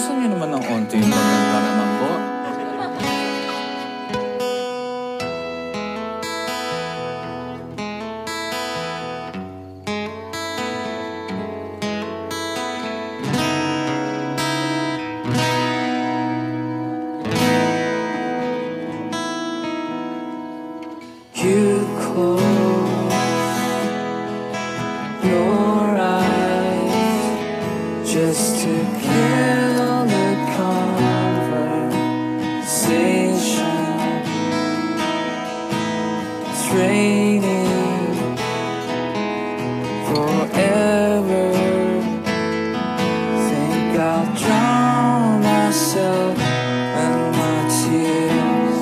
Nasaan niya naman ang onti yung? forever Think I'll drown myself in my tears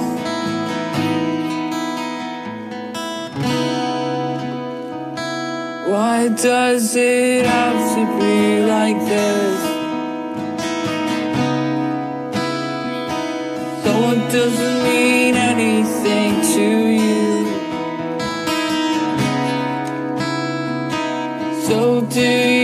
Why does it have to be like this? So it doesn't So do you